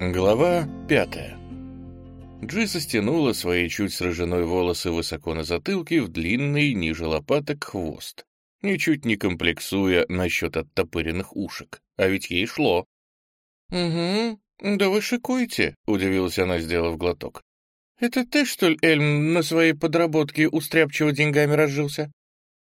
Глава пятая. Джиса стянула свои чуть срыженой волосы высоко на затылке в длинный, ниже лопаток, хвост, ничуть не комплексуя насчет оттопыренных ушек, а ведь ей шло. «Угу, да вы шикуете», — удивилась она, сделав глоток. «Это ты, что ли, Эльм, на своей подработке устряпчиво деньгами разжился?»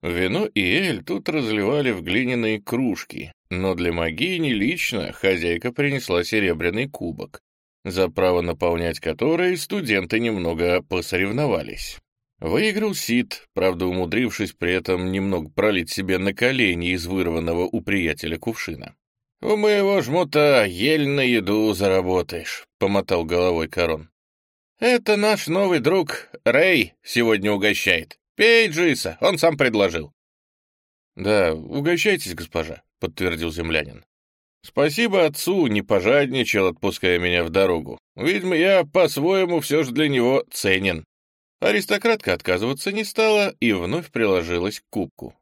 Вино и эль тут разливали в глиняные кружки, но для Магини лично хозяйка принесла серебряный кубок, за право наполнять который студенты немного посоревновались. Выиграл Сид, правда умудрившись при этом немного пролить себе на колени из вырванного у приятеля кувшина. «У моего жмута ель на еду заработаешь», — помотал головой Корон. «Это наш новый друг Рэй сегодня угощает. «Пей, Джиса, он сам предложил». «Да, угощайтесь, госпожа», — подтвердил землянин. «Спасибо отцу, не пожадничал, отпуская меня в дорогу. Видимо, я по-своему все же для него ценен». Аристократка отказываться не стала и вновь приложилась к кубку.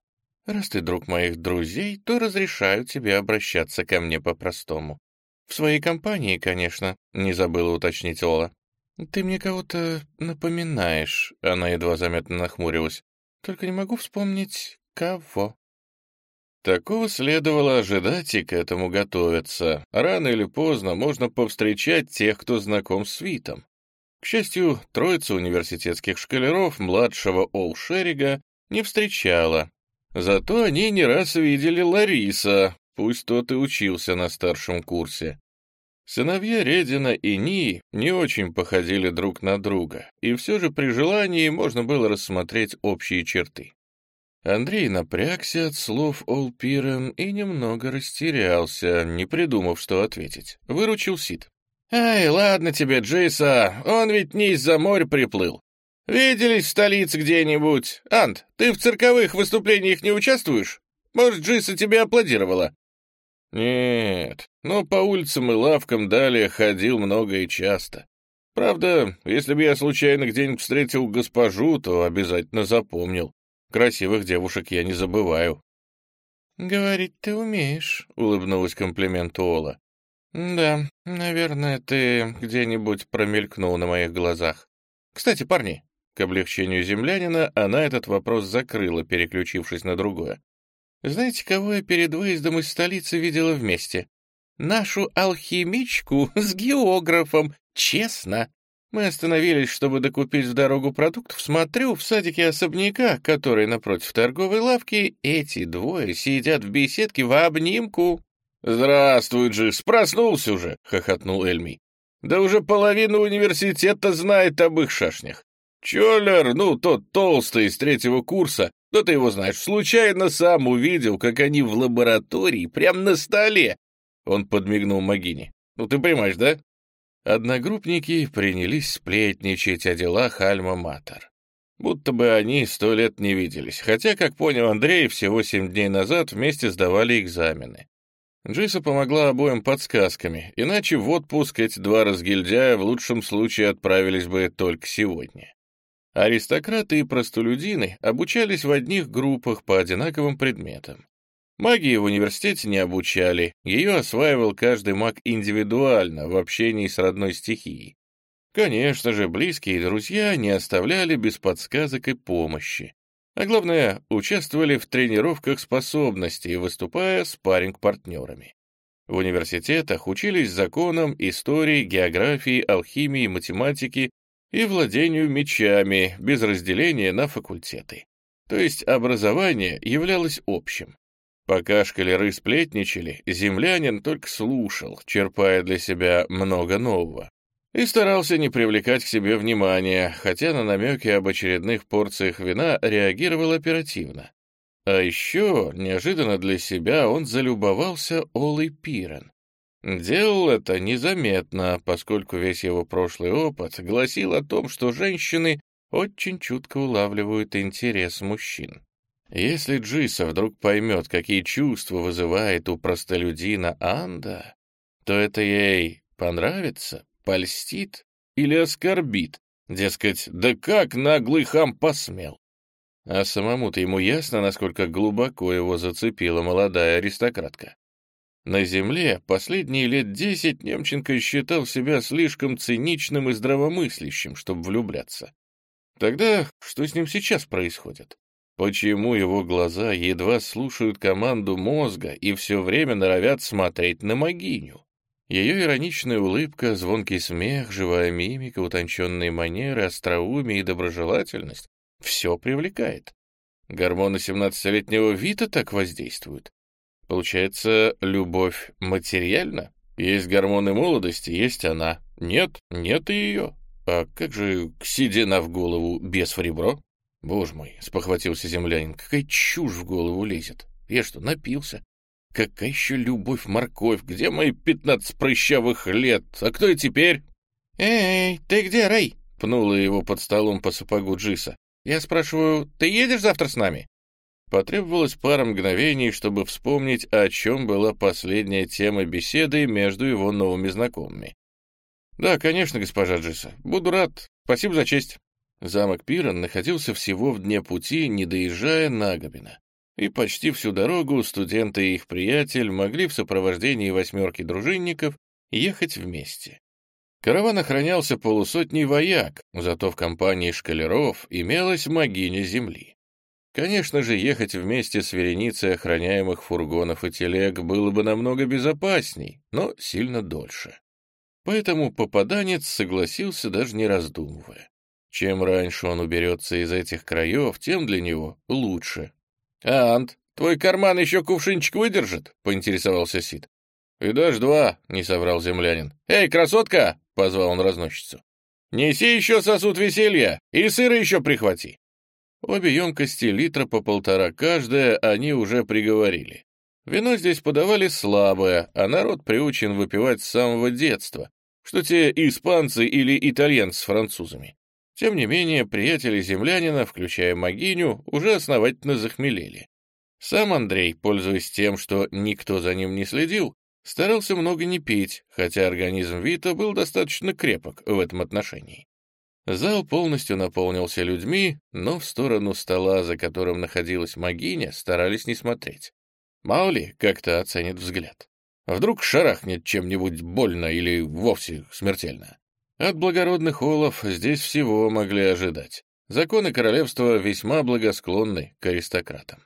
«Раз ты друг моих друзей, то разрешаю тебе обращаться ко мне по-простому. В своей компании, конечно», — не забыла уточнить Ола. «Ты мне кого-то напоминаешь», — она едва заметно нахмурилась. «Только не могу вспомнить, кого». Такого следовало ожидать и к этому готовиться. Рано или поздно можно повстречать тех, кто знаком с Витом. К счастью, троица университетских шкалеров младшего Олшерига не встречала. Зато они не раз видели Лариса, пусть тот и учился на старшем курсе. Сыновья Редина и Ни не очень походили друг на друга, и все же при желании можно было рассмотреть общие черты. Андрей напрягся от слов Олпирен и немного растерялся, не придумав, что ответить. Выручил Сид. «Ай, ладно тебе, Джейса, он ведь не из-за моря приплыл. Виделись в столице где-нибудь? Ант, ты в цирковых выступлениях не участвуешь? Может, Джейса тебе аплодировала?» Нет, но по улицам и лавкам далее ходил много и часто. Правда, если бы я случайно где-нибудь встретил госпожу, то обязательно запомнил. Красивых девушек я не забываю. «Говорить ты умеешь», — улыбнулась комплименту Ола. «Да, наверное, ты где-нибудь промелькнул на моих глазах. Кстати, парни», — к облегчению землянина она этот вопрос закрыла, переключившись на другое. Знаете, кого я перед выездом из столицы видела вместе? Нашу алхимичку с географом, честно. Мы остановились, чтобы докупить в дорогу продуктов. Смотрю, в садике особняка, который напротив торговой лавки, эти двое сидят в беседке в обнимку. «Здравствуй, Джис, проснулся уже!» — хохотнул Эльми. «Да уже половина университета знает об их шашнях. Чоллер, ну, тот толстый из третьего курса, да ты его знаешь, случайно сам увидел, как они в лаборатории, прямо на столе. Он подмигнул Магине. Ну, ты понимаешь, да? Одногруппники принялись сплетничать о делах Альма-Матер. Будто бы они сто лет не виделись, хотя, как понял Андрей, всего семь дней назад вместе сдавали экзамены. Джиса помогла обоим подсказками, иначе в отпуск эти два разгильдяя в лучшем случае отправились бы только сегодня. Аристократы и простолюдины обучались в одних группах по одинаковым предметам. Магии в университете не обучали, ее осваивал каждый маг индивидуально в общении с родной стихией. Конечно же, близкие друзья не оставляли без подсказок и помощи. А главное, участвовали в тренировках способностей, выступая спарринг-партнерами. В университетах учились законам, истории, географии, алхимии, математики и владению мечами, без разделения на факультеты. То есть образование являлось общим. Пока шкалеры сплетничали, землянин только слушал, черпая для себя много нового. И старался не привлекать к себе внимания, хотя на намеки об очередных порциях вина реагировал оперативно. А еще, неожиданно для себя, он залюбовался Олой Пирен. Делал это незаметно, поскольку весь его прошлый опыт гласил о том, что женщины очень чутко улавливают интерес мужчин. Если Джиса вдруг поймет, какие чувства вызывает у простолюдина Анда, то это ей понравится, польстит или оскорбит, дескать, да как наглый хам посмел. А самому-то ему ясно, насколько глубоко его зацепила молодая аристократка. На земле последние лет десять Немченко считал себя слишком циничным и здравомыслящим, чтобы влюбляться. Тогда что с ним сейчас происходит? Почему его глаза едва слушают команду мозга и все время норовят смотреть на могиню? Ее ироничная улыбка, звонкий смех, живая мимика, утонченные манеры, остроумие и доброжелательность — все привлекает. Гормоны 17-летнего Вита так воздействуют. Получается, любовь материальна? Есть гормоны молодости, есть она. Нет, нет и ее. А как же седина в голову без в ребро? Боже мой, спохватился землянин, какая чушь в голову лезет. Я что, напился? Какая еще любовь-морковь? Где мои пятнадцать прыщавых лет? А кто я теперь? «Эй, ты где, Рэй?» — пнула его под столом по сапогу Джиса. «Я спрашиваю, ты едешь завтра с нами?» Потребовалось пара мгновений, чтобы вспомнить, о чем была последняя тема беседы между его новыми знакомыми. «Да, конечно, госпожа Джиса. Буду рад. Спасибо за честь». Замок Пирон находился всего в дне пути, не доезжая на Габина. И почти всю дорогу студенты и их приятель могли в сопровождении восьмерки дружинников ехать вместе. Караван охранялся полусотней вояк, зато в компании шкалеров имелась могиня земли. Конечно же, ехать вместе с вереницей охраняемых фургонов и телег было бы намного безопасней, но сильно дольше. Поэтому попаданец согласился, даже не раздумывая. Чем раньше он уберется из этих краев, тем для него лучше. «Ант, твой карман еще кувшинчик выдержит?» — поинтересовался Сид. «И даже два», — не соврал землянин. «Эй, красотка!» — позвал он разносчицу. «Неси еще сосуд веселья и сыра еще прихвати». Обе емкости литра по полтора каждая они уже приговорили. Вино здесь подавали слабое, а народ приучен выпивать с самого детства, что те испанцы или итальянцы с французами. Тем не менее, приятели землянина, включая Магиню, уже основательно захмелели. Сам Андрей, пользуясь тем, что никто за ним не следил, старался много не пить, хотя организм Вита был достаточно крепок в этом отношении. Зал полностью наполнился людьми, но в сторону стола, за которым находилась могиня, старались не смотреть. Мало ли, как-то оценит взгляд. Вдруг шарахнет чем-нибудь больно или вовсе смертельно. От благородных олов здесь всего могли ожидать. Законы королевства весьма благосклонны к аристократам.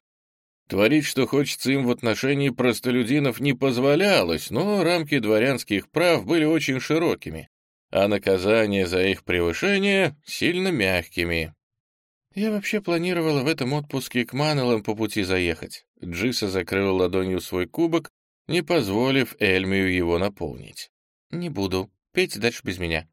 Творить, что хочется им в отношении простолюдинов, не позволялось, но рамки дворянских прав были очень широкими, а наказания за их превышение сильно мягкими. Я вообще планировала в этом отпуске к Манелам по пути заехать. Джиса закрыла ладонью свой кубок, не позволив Эльмию его наполнить. Не буду. Пейте дальше без меня.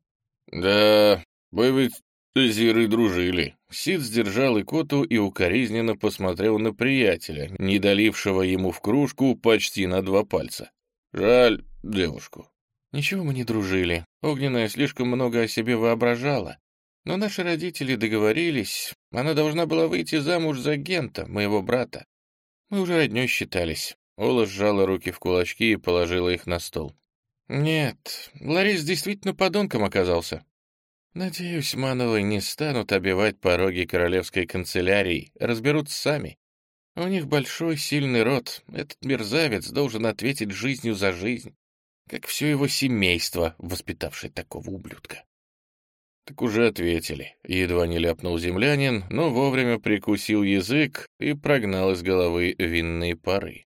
Да, вы ведь Зиры дружили. Сид сдержал икоту и укоризненно посмотрел на приятеля, не долившего ему в кружку почти на два пальца. Жаль девушку. Ничего мы не дружили. Огненная слишком много о себе воображала. Но наши родители договорились. Она должна была выйти замуж за Гента, моего брата. Мы уже роднёй считались. Ола сжала руки в кулачки и положила их на стол. Нет, Ларис действительно подонком оказался. Надеюсь, Мановы не станут обивать пороги королевской канцелярии, разберутся сами. У них большой, сильный род. Этот мерзавец должен ответить жизнью за жизнь как все его семейство, воспитавшее такого ублюдка. Так уже ответили. Едва не ляпнул землянин, но вовремя прикусил язык и прогнал из головы винные пары.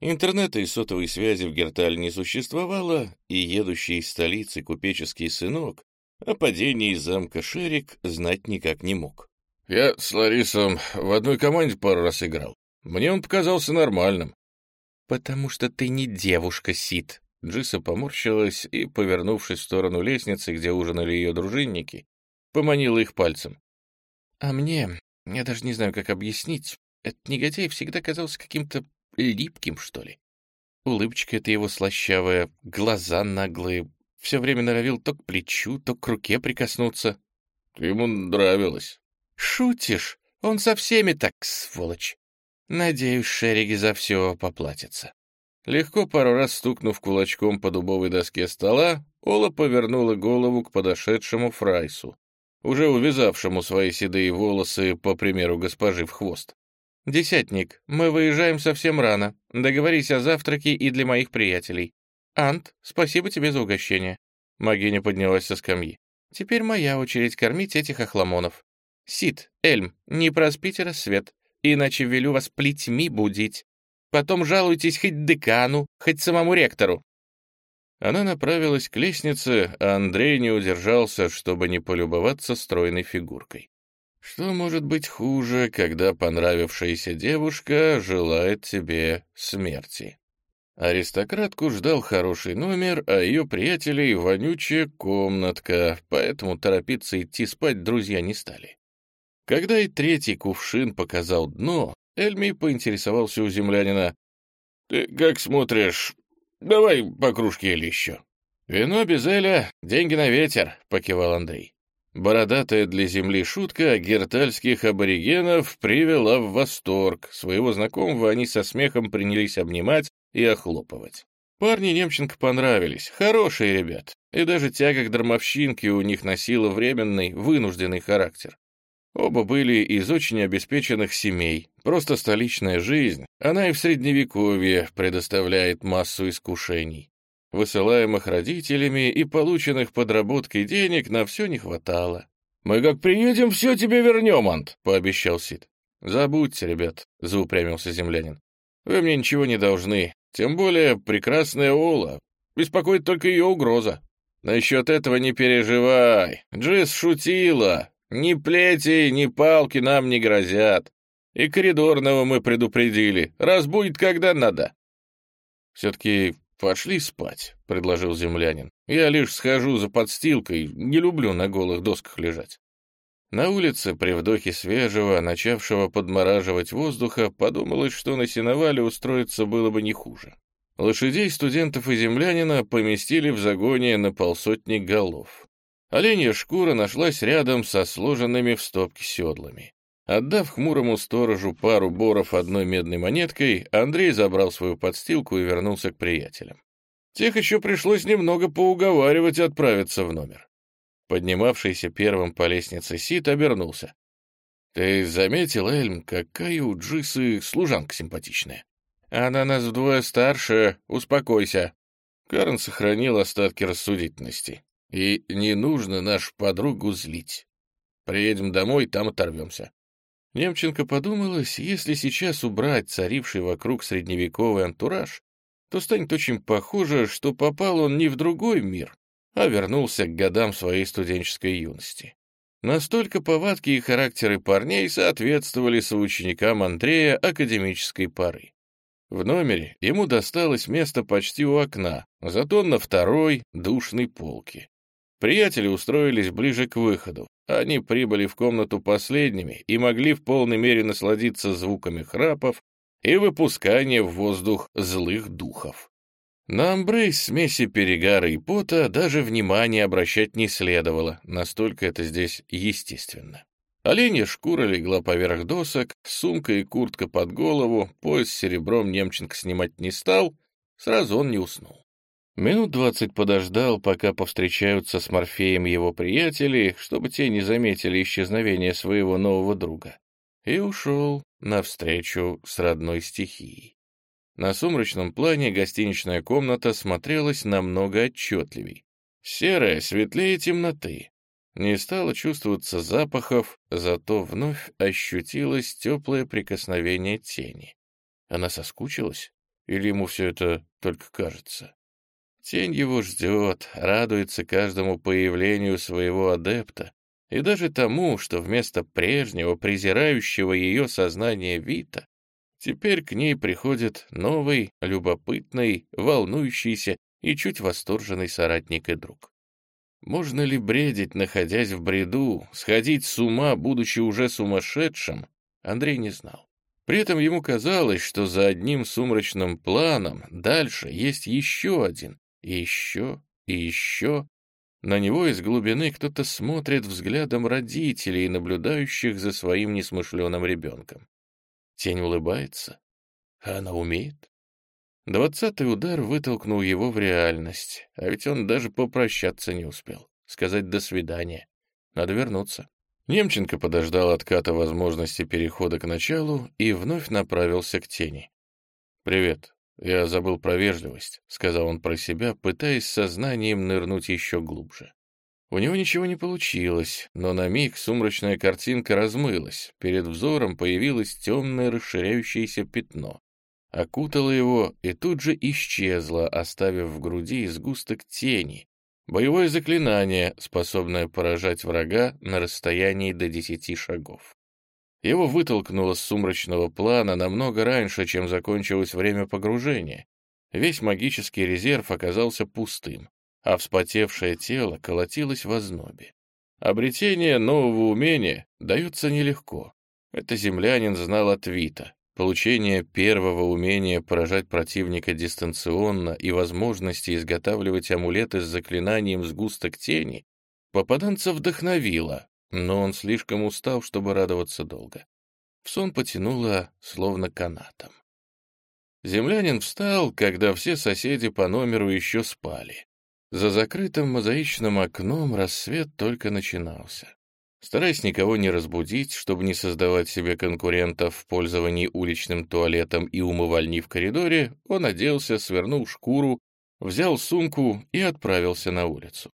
Интернета и сотовой связи в Герталь не существовало, и едущий из столицы купеческий сынок о падении замка Шерик знать никак не мог. «Я с Ларисом в одной команде пару раз играл. Мне он показался нормальным». «Потому что ты не девушка, Сид», Джиса поморщилась и, повернувшись в сторону лестницы, где ужинали ее дружинники, поманила их пальцем. «А мне, я даже не знаю, как объяснить, этот негодяй всегда казался каким-то липким, что ли. Улыбочка эта его слащавая, глаза наглые, все время норовил то к плечу, то к руке прикоснуться. Ты ему нравилось. Шутишь? Он со всеми так, сволочь. Надеюсь, Шериги за все поплатится. Легко пару раз стукнув кулачком по дубовой доске стола, Ола повернула голову к подошедшему Фрайсу, уже увязавшему свои седые волосы, по примеру госпожи, в хвост. «Десятник, мы выезжаем совсем рано. Договорись о завтраке и для моих приятелей. Ант, спасибо тебе за угощение». Магиня поднялась со скамьи. «Теперь моя очередь кормить этих охламонов. Сид, Эльм, не проспите рассвет, иначе велю вас плетьми будить. Потом жалуйтесь хоть декану, хоть самому ректору». Она направилась к лестнице, а Андрей не удержался, чтобы не полюбоваться стройной фигуркой. Что может быть хуже, когда понравившаяся девушка желает тебе смерти? Аристократку ждал хороший номер, а ее приятелей — вонючая комнатка, поэтому торопиться идти спать друзья не стали. Когда и третий кувшин показал дно, Эльми поинтересовался у землянина. «Ты как смотришь? Давай по кружке или еще». «Вино без Эля, деньги на ветер», — покивал Андрей. Бородатая для земли шутка гертальских аборигенов привела в восторг. Своего знакомого они со смехом принялись обнимать и охлопывать. Парни Немченко понравились, хорошие ребят, и даже тяга к дармовщинке у них носила временный, вынужденный характер. Оба были из очень обеспеченных семей, просто столичная жизнь, она и в Средневековье предоставляет массу искушений. Высылаемых родителями и полученных подработкой денег на все не хватало. «Мы как приедем, все тебе вернем, Ант», — пообещал Сид. «Забудьте, ребят», — заупрямился землянин. «Вы мне ничего не должны, тем более прекрасная Ола. Беспокоит только ее угроза. Насчет этого не переживай. Джиз шутила. Ни плети, ни палки нам не грозят. И коридорного мы предупредили. Разбудит, когда надо». «Все-таки «Пошли спать», — предложил землянин. «Я лишь схожу за подстилкой, не люблю на голых досках лежать». На улице, при вдохе свежего, начавшего подмораживать воздуха, подумалось, что на сеновале устроиться было бы не хуже. Лошадей студентов и землянина поместили в загоне на полсотни голов. Оленья шкура нашлась рядом со сложенными в стопки седлами. Отдав хмурому сторожу пару боров одной медной монеткой, Андрей забрал свою подстилку и вернулся к приятелям. Тех еще пришлось немного поуговаривать отправиться в номер. Поднимавшийся первым по лестнице Сит обернулся. «Ты заметил, Эльм, какая у Джисы служанка симпатичная?» «Она нас вдвое старше, успокойся». Карн сохранил остатки рассудительности. «И не нужно нашу подругу злить. Приедем домой, там оторвемся. Немченко подумалось, если сейчас убрать царивший вокруг средневековый антураж, то станет очень похоже, что попал он не в другой мир, а вернулся к годам своей студенческой юности. Настолько повадки и характеры парней соответствовали соученикам Андрея академической поры. В номере ему досталось место почти у окна, зато на второй душной полке. Приятели устроились ближе к выходу. Они прибыли в комнату последними и могли в полной мере насладиться звуками храпов и выпускания в воздух злых духов. На амбрейс смеси перегара и пота даже внимания обращать не следовало, настолько это здесь естественно. Оленья шкура легла поверх досок, сумка и куртка под голову, пояс с серебром Немченко снимать не стал, сразу он не уснул. Минут двадцать подождал, пока повстречаются с Морфеем его приятели, чтобы те не заметили исчезновения своего нового друга, и ушел навстречу с родной стихией. На сумрачном плане гостиничная комната смотрелась намного отчетливей. Серая, светлее темноты. Не стало чувствоваться запахов, зато вновь ощутилось теплое прикосновение тени. Она соскучилась? Или ему все это только кажется? Тень его ждет, радуется каждому появлению своего адепта и даже тому, что вместо прежнего, презирающего ее сознания Вита, теперь к ней приходит новый, любопытный, волнующийся и чуть восторженный соратник и друг. Можно ли бредить, находясь в бреду, сходить с ума, будучи уже сумасшедшим, Андрей не знал. При этом ему казалось, что за одним сумрачным планом дальше есть еще один, и еще, и еще. На него из глубины кто-то смотрит взглядом родителей, наблюдающих за своим несмышленым ребенком. Тень улыбается. А она умеет? Двадцатый удар вытолкнул его в реальность, а ведь он даже попрощаться не успел, сказать «до свидания». Надо вернуться. Немченко подождал отката возможности перехода к началу и вновь направился к тени. «Привет. Я забыл про вежливость», — сказал он про себя, пытаясь сознанием нырнуть еще глубже. У него ничего не получилось, но на миг сумрачная картинка размылась, перед взором появилось темное расширяющееся пятно. Окутало его и тут же исчезло, оставив в груди сгусток тени, боевое заклинание, способное поражать врага на расстоянии до десяти шагов. Его вытолкнуло с сумрачного плана намного раньше, чем закончилось время погружения. Весь магический резерв оказался пустым а вспотевшее тело колотилось в ознобе. Обретение нового умения дается нелегко. Это землянин знал от Вита. Получение первого умения поражать противника дистанционно и возможности изготавливать амулеты с заклинанием сгусток тени попаданца вдохновило, но он слишком устал, чтобы радоваться долго. В сон потянуло, словно канатом. Землянин встал, когда все соседи по номеру еще спали. За закрытым мозаичным окном рассвет только начинался. Стараясь никого не разбудить, чтобы не создавать себе конкурентов в пользовании уличным туалетом и умывальней в коридоре, он оделся, свернул шкуру, взял сумку и отправился на улицу.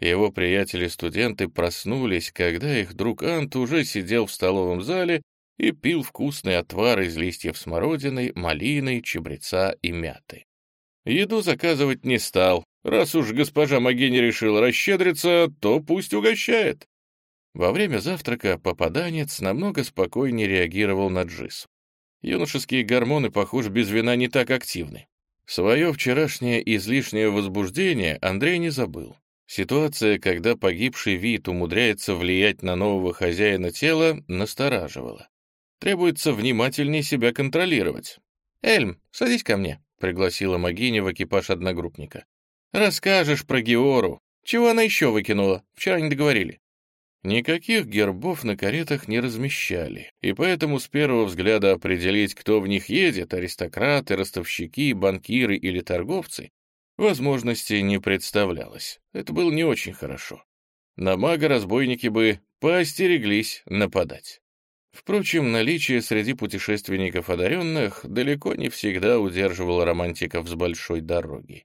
Его приятели-студенты проснулись, когда их друг Ант уже сидел в столовом зале и пил вкусный отвар из листьев смородины, малины, чабреца и мяты. Еду заказывать не стал, Раз уж госпожа Магини решила расщедриться, то пусть угощает. Во время завтрака попаданец намного спокойнее реагировал на джис. Юношеские гормоны, похоже, без вина не так активны. Свое вчерашнее излишнее возбуждение Андрей не забыл. Ситуация, когда погибший вид умудряется влиять на нового хозяина тела, настораживала. Требуется внимательнее себя контролировать. «Эльм, садись ко мне», — пригласила Магиня в экипаж одногруппника. «Расскажешь про Геору. Чего она еще выкинула? Вчера не договорили». Никаких гербов на каретах не размещали, и поэтому с первого взгляда определить, кто в них едет, аристократы, ростовщики, банкиры или торговцы, возможности не представлялось. Это было не очень хорошо. На мага разбойники бы поостереглись нападать. Впрочем, наличие среди путешественников одаренных далеко не всегда удерживало романтиков с большой дороги.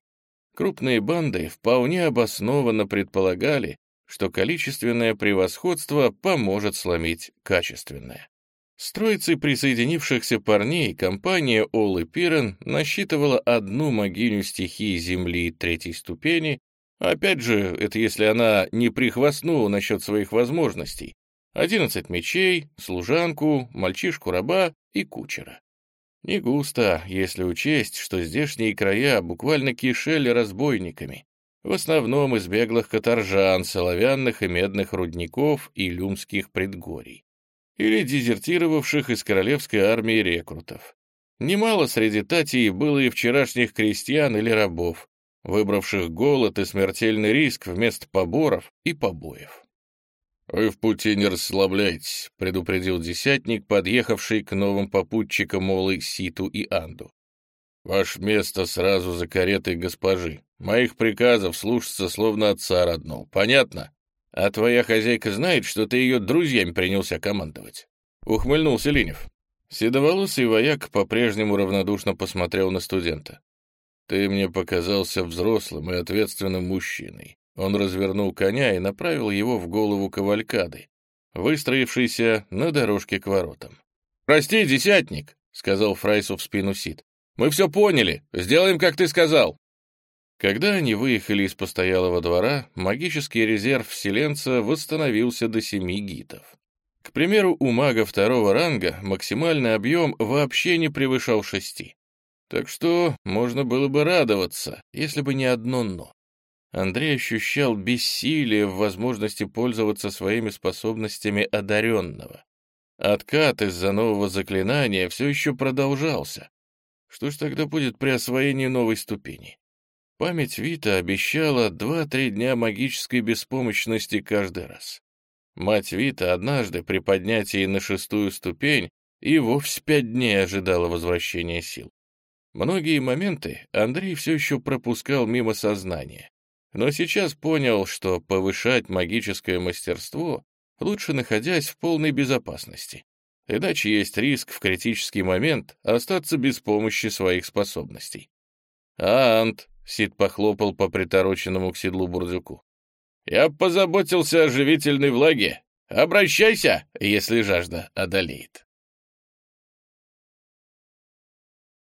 Крупные банды вполне обоснованно предполагали, что количественное превосходство поможет сломить качественное. С троицей присоединившихся парней компания Ол и Пирен насчитывала одну могиню стихии Земли третьей ступени, опять же, это если она не прихвастнула насчет своих возможностей, одиннадцать мечей, служанку, мальчишку-раба и кучера. Не густо, если учесть, что здешние края буквально кишели разбойниками, в основном из беглых каторжан, соловянных и медных рудников и люмских предгорий, или дезертировавших из королевской армии рекрутов. Немало среди татей было и вчерашних крестьян или рабов, выбравших голод и смертельный риск вместо поборов и побоев. «Вы в пути не расслабляйтесь», — предупредил десятник, подъехавший к новым попутчикам Молы, Ситу и Анду. «Ваше место сразу за каретой госпожи. Моих приказов слушаться словно отца родного. Понятно? А твоя хозяйка знает, что ты ее друзьями принялся командовать?» Ухмыльнулся Линев. Седоволосый вояк по-прежнему равнодушно посмотрел на студента. «Ты мне показался взрослым и ответственным мужчиной. Он развернул коня и направил его в голову кавалькады, выстроившейся на дорожке к воротам. «Прости, десятник», — сказал Фрайсу в спину Сид. «Мы все поняли. Сделаем, как ты сказал». Когда они выехали из постоялого двора, магический резерв вселенца восстановился до семи гитов. К примеру, у мага второго ранга максимальный объем вообще не превышал шести. Так что можно было бы радоваться, если бы не одно «но». Андрей ощущал бессилие в возможности пользоваться своими способностями одаренного. Откат из-за нового заклинания все еще продолжался. Что ж тогда будет при освоении новой ступени? Память Вита обещала два-три дня магической беспомощности каждый раз. Мать Вита однажды при поднятии на шестую ступень и вовсе пять дней ожидала возвращения сил. Многие моменты Андрей все еще пропускал мимо сознания но сейчас понял, что повышать магическое мастерство лучше находясь в полной безопасности. Иначе есть риск в критический момент остаться без помощи своих способностей. «Ант!» — Сид похлопал по притороченному к седлу бурдюку. «Я позаботился о живительной влаге. Обращайся, если жажда одолеет».